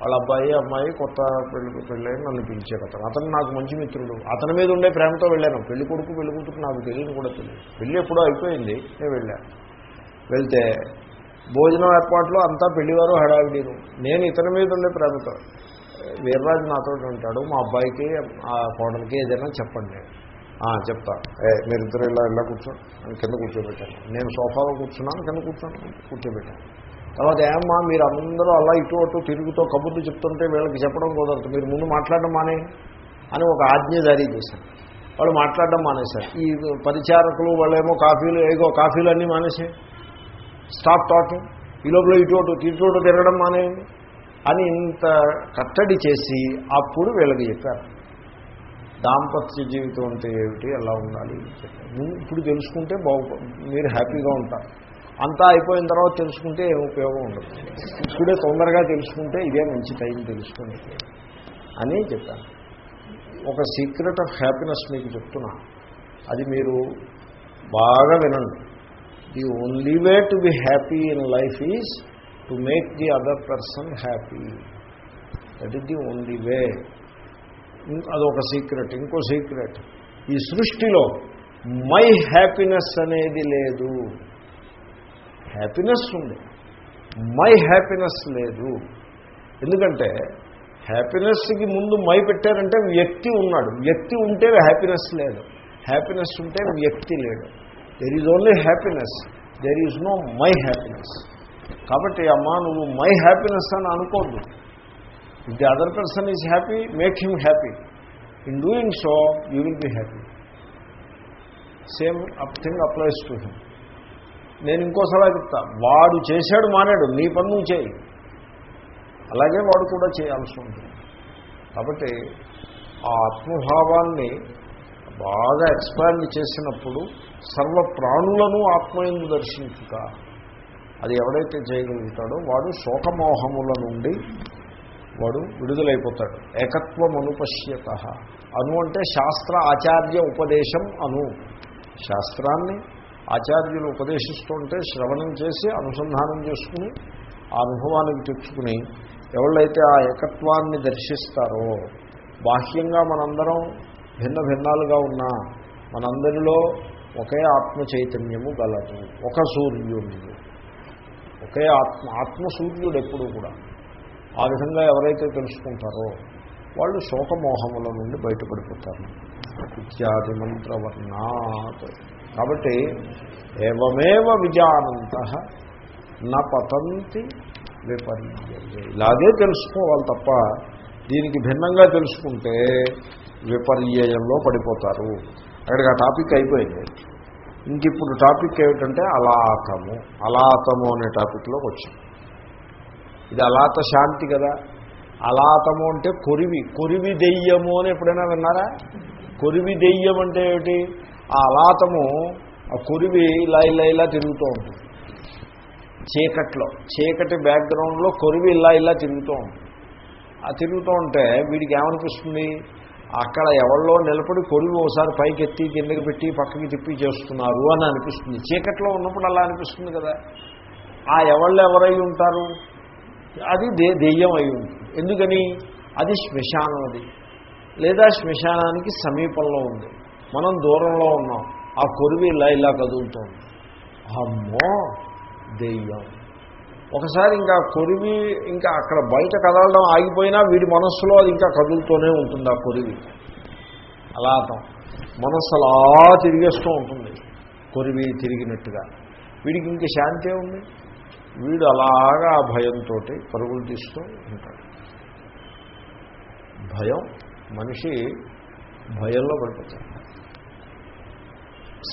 వాళ్ళ అబ్బాయి అమ్మాయి కొత్త పెళ్ళి పెళ్ళని నన్ను పిలిచాడు అతను. అతను నాకు మంచి మిత్రుడు. అతని మీద ఉండే ప్రేమతో వెళ్ళాను. పెళ్ళి కొడుకు పెళ్ళి కూతురు నాకు తెలియదు కూడా తెలియదు. పెళ్ళి ఎప్పుడో అయిపోయింది నేను వెళ్ళాను వెళ్తే భోజనం ఏర్పాట్లు అంతా పెళ్ళివారు హడావిడీను నేను ఇతని మీద ఉండే ప్రేమతో. వీర్రాజు నాతో ఉంటాడు. మా అబ్బాయికి ఆ కోడలికి ఏదైనా చెప్పండి. చెప్తా. ఏ మీరిద్దరు ఇలా ఇలా కూర్చోండి కింద కూర్చోబెట్టాను. నేను సోఫాలో కూర్చున్నాను కింద కూర్చొని కూర్చోబెట్టాను. తర్వాత ఏమ్మా మీరు అందరూ అలా ఇటు అటు తిరుగుతూ కబుర్లు చెప్తుంటే వీళ్ళకి చెప్పడం కుదరదు. మీరు ముందు మాట్లాడడం మానే అని ఒక ఆజ్ఞ జారీ చేశాను వాళ్ళు మాట్లాడడం మానేశారు. ఈ పరిచారకులు వాళ్ళేమో కాఫీలు ఏగో కాఫీలు అన్నీ మానేసాయి స్టాప్ టాకింగ్. ఈ లోపల ఇటు అటు ఇటు అటు తిరగడం మానేయండి. అని ఇంత కట్టడి చేసి అప్పుడు వీళ్ళకి చెప్పారు. దాంపత్య జీవితం అంటే ఏమిటి? ఎలా ఉండాలి? ఇప్పుడు తెలుసుకుంటే బాగు మీరు హ్యాపీగా ఉంటారు. అంతా అయిపోయిన తర్వాత తెలుసుకుంటే ఏం ఉపయోగం ఉండదు. ఇప్పుడే తొందరగా తెలుసుకుంటే ఇదే మంచి టైం తెలుసుకోండి అని చెప్పాను ఒక సీక్రెట్ ఆఫ్ హ్యాపీనెస్ మీకు చెప్తున్నా. అది మీరు బాగా వినండి. The only way to be happy in life is to make the other person happy that is the only way అదొక సీక్రెట్ ఇంకో సీక్రెట్ ఈ సృష్టిలో మై హ్యాపీనెస్ అనేది లేదు. హ్యాపీనెస్ ఉంది. మై హ్యాపీనెస్ లేదు. ఎందుకంటే హ్యాపీనెస్కి ముందు మై పెట్టారంటే వ్యక్తి ఉన్నాడు. వ్యక్తి ఉంటే హ్యాపీనెస్ లేదు. హ్యాపీనెస్ ఉంటే వ్యక్తి లేడు there is only happiness there is no my happiness కాబట్టి అమ్మ నువ్వు మై హ్యాపీనెస్ అని అనుకోద్దు. If the other person is happy make him happy in doing so you will be happy same up thing applies to him నేను ఇంకోసారి చెప్తా. వాడు చేశాడు మానేడు నీ పని నువ్వు చేయి. అలాగే వాడు కూడా చేయాల్సి ఉంటుంది. కాబట్టి ఆ ఆత్మభావాన్ని బాగా ఎక్స్పాండ్ చేసినప్పుడు సర్వ ప్రాణులను ఆత్మయందు దర్శించుట అది ఎవడైతే చేయగలుగుతాడో వాడు శోకమోహముల నుండి వాడు విడుదలైపోతాడు. ఏకత్వం అనుపశ్యత అను అంటే శాస్త్ర ఆచార్య ఉపదేశం అను. శాస్త్రాన్ని ఆచార్యులు ఉపదేశిస్తుంటే శ్రవణం చేసి అనుసంధానం చేసుకుని ఆ అనుభవానికి తెచ్చుకుని ఎవళ్ళైతే ఆ ఏకత్వాన్ని దర్శిస్తారో బాహ్యంగా మనందరం భిన్న భిన్నాలుగా ఉన్నా మనందరిలో ఒకే ఆత్మ చైతన్యము గలదు. ఒక సూర్యుడు. ఒకే ఆత్మ ఆత్మ సూర్యుడు ఎప్పుడు కూడా. ఆ విధంగా ఎవరైతే తెలుసుకుంటారో వాళ్ళు శోకమోహముల నుండి బయటపడిపోతారు. ఇత్యాది మంత్రవర్ణాత్. కాబట్టి ఏవమేవ విజానంత నా పతంతి విపర్య ఇలాగే తెలుసుకోవాలి తప్ప దీనికి భిన్నంగా తెలుసుకుంటే విపర్యయంలో పడిపోతారు. అక్కడికి ఆ టాపిక్ అయిపోయింది. ఇంక ఇప్పుడు టాపిక్ ఏమిటంటే అలాతము. అలాతము అనే టాపిక్లోకి వచ్చింది ఇది అలాత శాంతి కదా. అలాతము అంటే కొరివి. కొరివి దెయ్యము అని ఎప్పుడైనా విన్నారా? కొరివి దెయ్యం అంటే ఏమిటి? ఆ అలాతము ఆ కొరివి ఇలా ఇలా ఇలా తిరుగుతూ ఉంటుంది. చీకట్లో. చీకటి బ్యాక్గ్రౌండ్లో కొరివి ఇలా ఇలా తిరుగుతూ ఉంటుంది. ఆ తిరుగుతూ ఉంటే వీడికి ఏమనిపిస్తుంది? అక్కడ ఎవరిలో నిలబడి కొరివి ఒకసారి పైకి ఎత్తి కిందకి పెట్టి పక్కకి తిప్పి చేస్తున్నారు అని అనిపిస్తుంది. చీకట్లో ఉన్నప్పుడు అలా అనిపిస్తుంది కదా. ఆ ఎవళ్ళు ఎవరై ఉంటారు? అది దే దెయ్యం అయి ఉంటుంది. ఎందుకని? అది శ్మశానం అది. లేదా శ్మశానానికి సమీపంలో ఉంది. మనం దూరంలో ఉన్నాం. ఆ కొరివి ఇలా ఇలా కదులుతోంది. అమ్మో! దెయ్యం. ఒకసారి ఇంకా కొరివి ఇంకా అక్కడ బయట కదలడం ఆగిపోయినా వీడి మనస్సులో అది ఇంకా కదులుతూనే ఉంటుంది ఆ కొరివి. అలా మనస్సు అలా తిరిగేస్తూ ఉంటుంది కొరివి తిరిగినట్టుగా. వీడికి ఇంక శాంతి ఉంది. వీడు అలాగా ఆ భయంతో పరుగులు తీస్తూ ఉంటాడు. భయం మనిషి భయంలో పడిపోతాడు.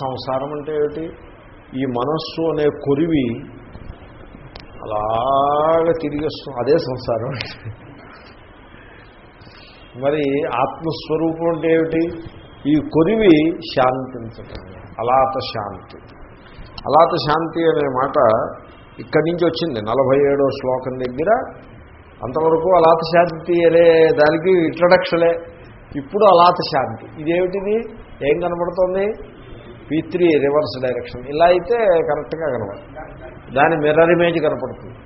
సంసారం అంటే ఏమిటి? ఈ మనస్సు అనే కొరివి అలాగ తిరిగి వస్తుంది అదే సంసారం. మరి ఆత్మస్వరూపం అంటే ఏమిటి? ఈ కొరివి శాంతించటం. అలాత శాంతి. అలాత శాంతి అనే మాట ఇక్కడి నుంచి వచ్చింది. నలభై ఏడో శ్లోకం దగ్గర అంతవరకు అలాత శాంతి అనే దానికి ఇంట్రడక్షలే ఇప్పుడు అలాత శాంతి. ఇదేమిటిది? ఏం కనబడుతుంది? పీ రివర్స్ డైరెక్షన్ ఇలా అయితే కరెక్ట్గా కనబడుతుంది. దాని మిర్రర్ ఇమేజ్ కనపడుతుంది.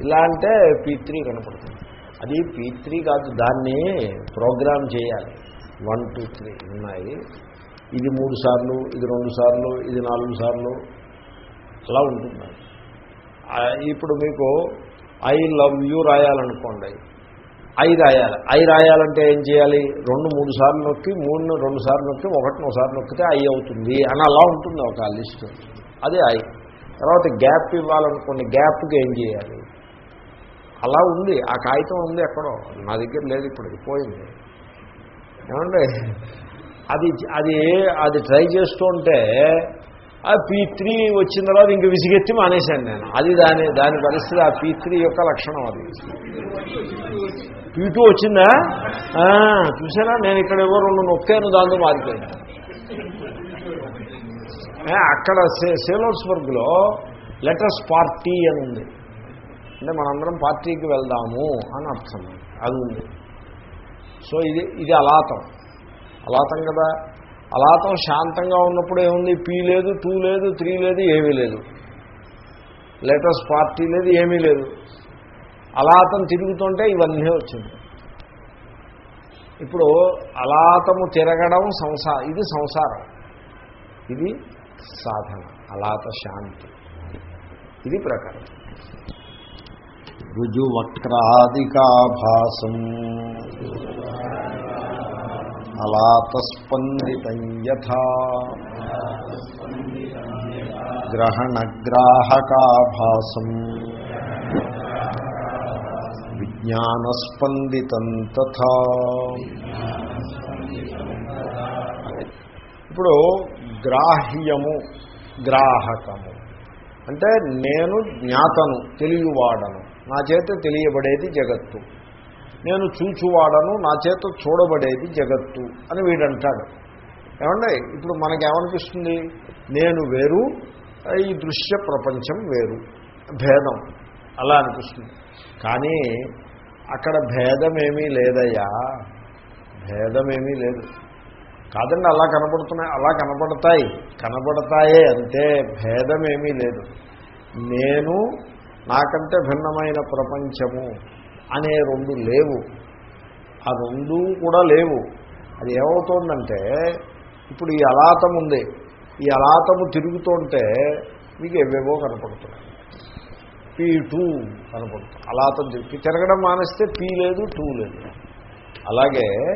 ఇలా అంటే పీ కనపడుతుంది. అది పీ కాదు దాన్ని ప్రోగ్రామ్ చేయాలి. వన్ టూ త్రీ ఉన్నాయి. ఇది మూడు సార్లు ఇది రెండు సార్లు ఇది నాలుగు సార్లు. అలా ఉంటుంది. ఇప్పుడు మీకు ఐ లవ్ యూ రాయాలనుకోండి. ఐ రాయాలి. ఐ రాయాలంటే ఏం చేయాలి? రెండు మూడు సార్లు నొక్కి మూడు రెండు సార్లు నొక్కి ఒకటి ఒకసారి నొక్కితే ఐ అవుతుంది అని అలా ఉంటుంది ఒక లిస్ట్. అదే ఐ తర్వాత గ్యాప్ ఇవ్వాలనుకోండి గ్యాప్కి ఏం చేయాలి. అలా ఉంది. ఆ కాగితం ఉంది ఎక్కడో. నా దగ్గర లేదు ఇప్పుడు పోయింది. ఏమండి? అది అది అది ట్రై చేస్తూ ఉంటే ఆ పీ త్రీ వచ్చిన తర్వాత ఇంక విసిగెత్తి మానేశాను నేను. అది దాని దాని పరిస్థితి ఆ పీ త్రీ యొక్క లక్షణం అది. పీ టూ వచ్చిందా? చూసారా? నేను ఇక్కడ ఎవరు నొక్కాను దాంతో మారిపోయాను. అక్కడ సేలోస్బర్గ్లో సేలోర్స్బర్గ్లో లెటర్స్ పార్టీ అని ఉంది. అంటే మనందరం పార్టీకి వెళ్దాము అని అర్థం. అది ఉంది. సో ఇది ఇది అలాతం. అలాతం కదా. అలాతం శాంతంగా ఉన్నప్పుడు ఏముంది? పీ లేదు టూ లేదు త్రీ లేదు ఏమీ లేదు. లేటెస్ట్ పార్టీ లేదు ఏమీ లేదు. అలాతం తిరుగుతుంటే ఇవన్నీ వచ్చింది. ఇప్పుడు అలాతము తిరగడం సంసారం ఇది సంసారం. ఇది సాధన అలాత శాంతి. ఇది ప్రకారం. రుజువక్రాదికాభాసం అలాతస్పందితం యథా గ్రహణగ్రాహకాభాసం. విజ్ఞానస్పందితం తథా. ఇప్పుడు గ్రాహ్యము గ్రాహకము. అంటే నేను జ్ఞాతను తెలియవాడను నా చేత తెలియబడేది జగత్తు. నేను చూచువాడను నా చేత చూడబడేది జగత్తు అని వీడంటాడు. ఏమండి? ఇప్పుడు మనకేమనిపిస్తుంది? నేను వేరు ఈ దృశ్య ప్రపంచం వేరు. భేదం. అలా అనిపిస్తుంది. కానీ అక్కడ భేదమేమీ లేదయ్యా. భేదమేమీ లేదు. కాదండి అలా కనపడుతున్నాయి అలా కనపడతాయి. కనపడతాయే అంతే భేదమేమీ లేదు. నేను నాకంటే భిన్నమైన ప్రపంచము అనే రెండు లేవు. ఆ రెండు కూడా లేవు. అది ఏమవుతోందంటే ఇప్పుడు ఈ అలాతం ఉంది. ఈ అలాతము తిరుగుతుంటే మీకు ఎవేవో కనపడుతున్నాయి. పీ టూ కనపడుతుంది. అలాతం తిరిగి తిరగడం మానేస్తే పీ లేదు టూ లేదు. అలాగే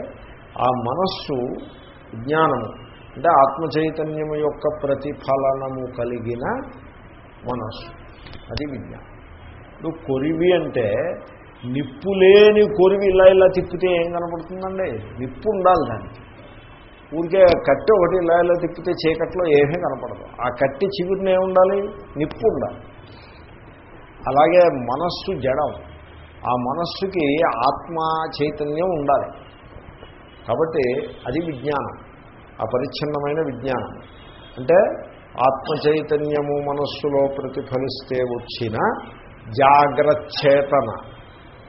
ఆ మనస్సు విజ్ఞానము అంటే ఆత్మ చైతన్యము యొక్క ప్రతిఫలనము కలిగిన మనస్సు. అది విజ్ఞానం ఇప్పుడు కొరివి అంటే నిప్పు లేని కొరివి ఇలా ఇలా తిప్పితే ఏం కనపడుతుందండి? నిప్పు ఉండాలి దానికి. ఊరికే కట్టె ఒకటి ఇలా ఇలా తిప్పితే చీకట్లో ఏమీ కనపడదు. ఆ కట్టె చిగురిని ఉండాలి? నిప్పు ఉండాలి. అలాగే మనస్సు జడం. ఆ మనస్సుకి ఆత్మ చైతన్యం ఉండాలి. కాబట్టి అది విజ్ఞానం ఆ పరిచ్ఛిన్నమైన విజ్ఞానం. అంటే ఆత్మచైతన్యము మనస్సులో ప్రతిఫలిస్తే వచ్చిన జాగ్రచ్చేతన.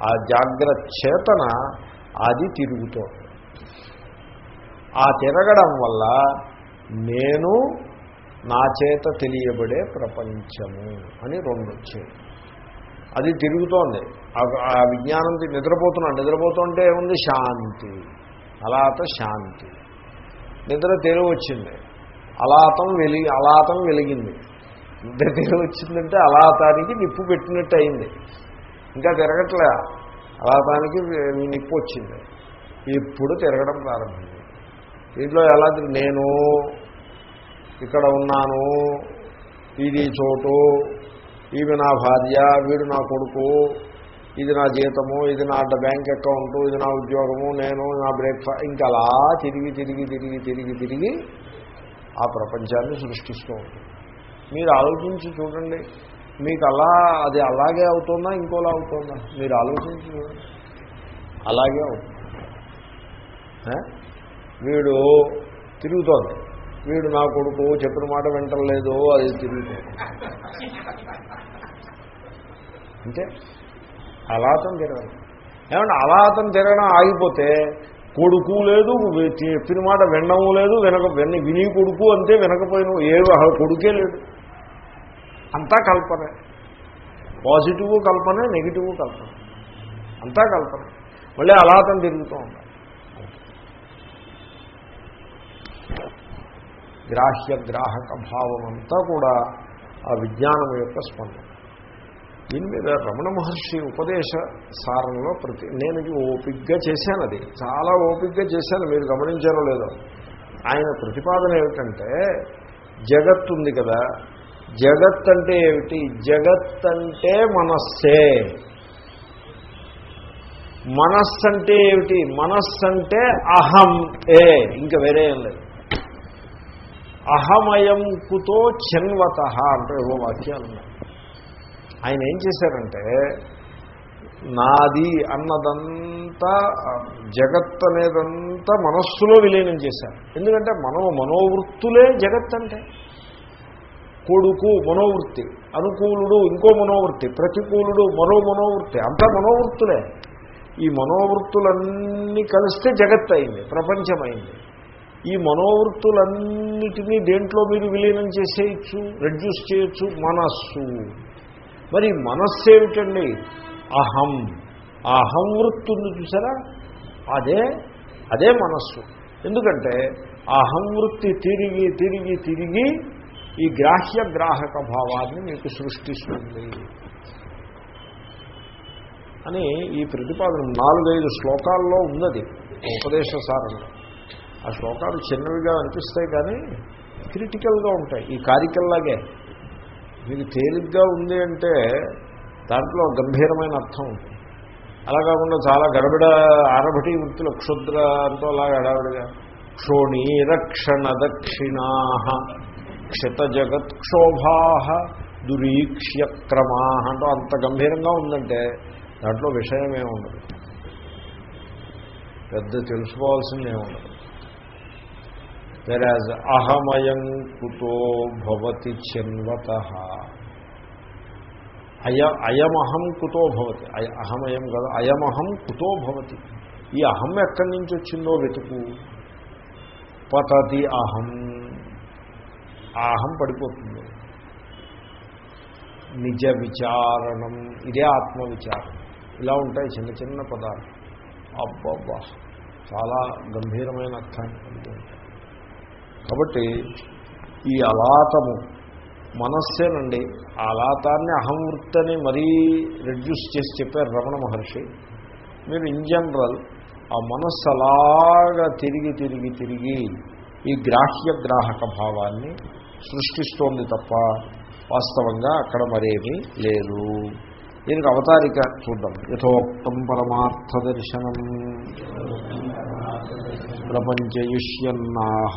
ఆ జాగ్రచ్చేతన అది తిరుగుతోంది. ఆ తిరగడం వల్ల నేను నా చేత తెలియబడే ప్రపంచము అని రెండు వచ్చాయి అది తిరుగుతోంది. ఆ- విజ్ఞానం నిద్రపోతున్నాను నిద్రపోతున్నాడు నిద్రపోతుంటే ఏముంది? శాంతి. అలాత శాంతి. నిద్ర తెలివచ్చింది అలాతం వెలిగి అలాతం వెలిగింది. నిద్ర తెలివచ్చిందంటే అలాతానికి నిప్పు పెట్టినట్టు అయింది ఇంకా తిరగట్లే. అలాతానికి నిప్పు వచ్చింది ఇప్పుడు తిరగడం ప్రారంభించింది దీంట్లో ఎలా నేను ఇక్కడ ఉన్నాను. ఇది చోటు. ఈమె నా భార్య. వీడు నా కొడుకు. ఇది నా జీతము ఇది నా బ్యాంక్ అకౌంటు ఇది నా ఉద్యోగము నేను నా బ్రేక్ఫాస్ట్ ఇంకా అలా తిరిగి తిరిగి తిరిగి తిరిగి తిరిగి ఆ ప్రపంచాన్ని సృష్టిస్తూ ఉంటుంది మీరు ఆలోచించి చూడండి. మీకు అలా అది అలాగే అవుతుందా ఇంకోలా అవుతుందా? మీరు ఆలోచించి చూడండి. అలాగే అవుతుంది. వీడు తిరుగుతోంది. వీడు నా కొడుకు చెప్పిన మాట వింటలేదు అది తిరుగుతుంది. అంటే అలాతం తిరగడం. ఏమంటే అలాతం తిరగడం ఆగిపోతే కొడుకు లేదు చెప్పిన మాట వినడము లేదు వినక విని విని కొడుకు అంతే వినకపోయిన ఏ కొడుకే లేడు. అంతా కల్పనే. పాజిటివ్ కల్పనే నెగిటివ్ కల్పన. అంతా కల్పన. మళ్ళీ అలాతం తిరుగుతూ ఉండాలి గ్రాహ్య గ్రాహక భావం అంతా కూడా ఆ విజ్ఞానం యొక్క స్పందన. దీని మీద రమణ మహర్షి ఉపదేశ సారంలో ప్రతి నేను ఓపిగ్గా చేశాను అది. చాలా ఓపిగ్గా చేశాను మీరు గమనించారో లేదో. ఆయన ప్రతిపాదన ఏమిటంటే జగత్ ఉంది కదా జగత్ అంటే ఏమిటి? జగత్ అంటే మనస్సే. మనస్సు అంటే ఏమిటి? మనస్సు అంటే అహం ఏ. ఇంకా వేరే ఏం లేదు. అహమయం కుతో చెన్వత అంటే ఏవో వాక్యాలు ఉన్నాయి. ఆయన ఏం చేశారంటే నాది అన్నదంతా జగత్ అనేదంతా మనస్సులో విలీనం చేశారు. ఎందుకంటే మనో మనోవృత్తులే జగత్ అంటే. కొడుకు మనోవృత్తి అనుకూలుడు ఇంకో మనోవృత్తి ప్రతికూలుడు మరో మనోవృత్తి అంతా మనోవృత్తులే. ఈ మనోవృత్తులన్నీ కలిస్తే జగత్ అయింది ప్రపంచమైంది. ఈ మనోవృత్తులన్నిటినీ దేంట్లో మీరు విలీనం చేసేయచ్చు రెడ్యూస్ చేయొచ్చు? మనస్సు. మరి మనస్సు ఏమిటండి అహం. ఆ అహం వృత్తి ఉంది చూసారా? అదే అదే మనస్సు. ఎందుకంటే ఆ అహం వృత్తి తిరిగి తిరిగి తిరిగి ఈ గ్రాహ్య గ్రాహక భావాన్ని మీకు సృష్టిస్తుంది. అని ఈ ప్రతిపాదన నాలుగైదు శ్లోకాల్లో ఉన్నది. ఉపదేశ సారంలో ఆ శ్లోకాలు చిన్నవిగా అనిపిస్తాయి కానీ క్రిటికల్గా ఉంటాయి. ఈ కారికల్లాగే. మీకు తేలిగ్గా ఉంది అంటే దాంట్లో గంభీరమైన అర్థం ఉంటుంది అలా కాకుండా చాలా గడబిడ ఆరభటి వృత్తులు క్షుద్ర అంటూ అలాగే అడావిడిగా క్షోణి రక్షణ దక్షిణా క్షిత జగత్క్షోభా దురీక్ష్య క్రమా అంటూ అంత గంభీరంగా ఉందంటే దాంట్లో విషయమే ఉండదు. పెద్ద తెలుసుకోవాల్సిందే ఉండదు. వెరాజ్ అహమయం కుతో భవతి చిన్వత అయ అయమహం కుతో భవతి అయ అహమయం కదా అయమహం కుతో భవతి ఈ అహం ఎక్కడి నుంచి వచ్చిందో వెతుకు పతతి అహం ఆ అహం పడిపోతుంది నిజ విచారణం ఇదే ఆత్మవిచారం ఇలా ఉంటాయి చిన్న చిన్న పదాలు అబ్బబ్బా చాలా గంభీరమైన అర్థాన్ని కలిగి ఉంటాయి కాబట్టి ఈ అలాతము మనస్సేనండి. ఆ అలాతాన్ని అహంవృత్తని మరీ రెడ్యూస్ చేసి చెప్పారు రమణ మహర్షి. మీరు ఇన్ జనరల్ ఆ మనస్సు అలాగా తిరిగి తిరిగి తిరిగి ఈ గ్రాహ్య గ్రాహక భావాన్ని సృష్టిస్తోంది తప్ప వాస్తవంగా అక్కడ మరేమీ లేదు. దీనికి అవతారిక చూద్దాం. యథోక్తం పరమార్థ దర్శనం. ప్రపంచయుష్యన్నాహ.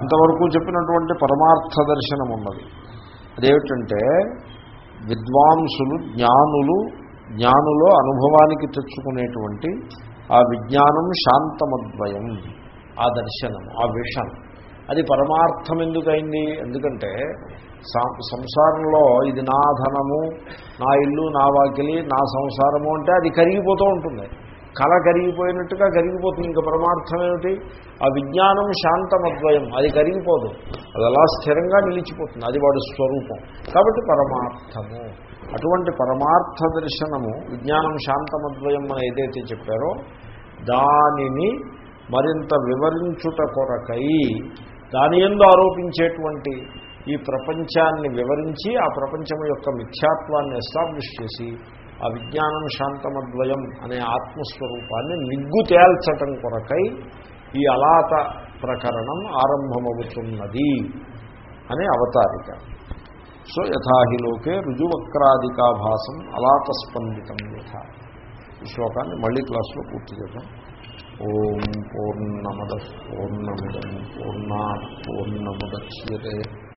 ఇంతవరకు చెప్పినటువంటి పరమార్థ దర్శనం ఉన్నది. అదేమిటంటే విద్వాంసులు జ్ఞానులు జ్ఞానులో అనుభవానికి తెచ్చుకునేటువంటి ఆ విజ్ఞానం శాంతమద్వయం ఆ దర్శనం ఆ విషన్. అది పరమార్థం ఎందుకైంది? ఎందుకంటే సంసారంలో ఇది నా ధనము నా ఇల్లు నా వాకిలి నా సంసారము అంటే అది కరిగిపోతూ ఉంటుంది. కళ కరిగిపోయినట్టుగా కరిగిపోతుంది. ఇంకా పరమార్థం ఏమిటి? ఆ విజ్ఞానం శాంతమద్వయం. అది కరిగిపోదు. అది అలా స్థిరంగా నిలిచిపోతుంది. అది వాడు స్వరూపం. కాబట్టి పరమార్థము. అటువంటి పరమార్థ దర్శనము విజ్ఞానం శాంతమద్వయం అని ఏదైతే చెప్పారో దానిని మరింత వివరించుట కొరకై దాని ఎందు ఆరోపించేటువంటి ఈ ప్రపంచాన్ని వివరించి ఆ ప్రపంచం యొక్క మిథ్యాత్వాన్ని ఎస్టాబ్లిష్ చేసి ఆ విజ్ఞానం శాంతమద్వయం అనే ఆత్మస్వరూపాన్ని నిగ్గు తేల్చటం కొరకై ఈ అలాత ప్రకరణం ఆరంభమవుతున్నది అనే అవతారిక. సో యథాహిలోకే రుజువక్రాదికాభాసం అలాత స్పందితం యథ. ఈ శ్లోకాన్ని మళ్ళీ క్లాస్లో పూర్తి చేద్దాం. ఓం పూర్ణమద పూర్ణముదం పూర్ణా పూర్ణముద్యతే.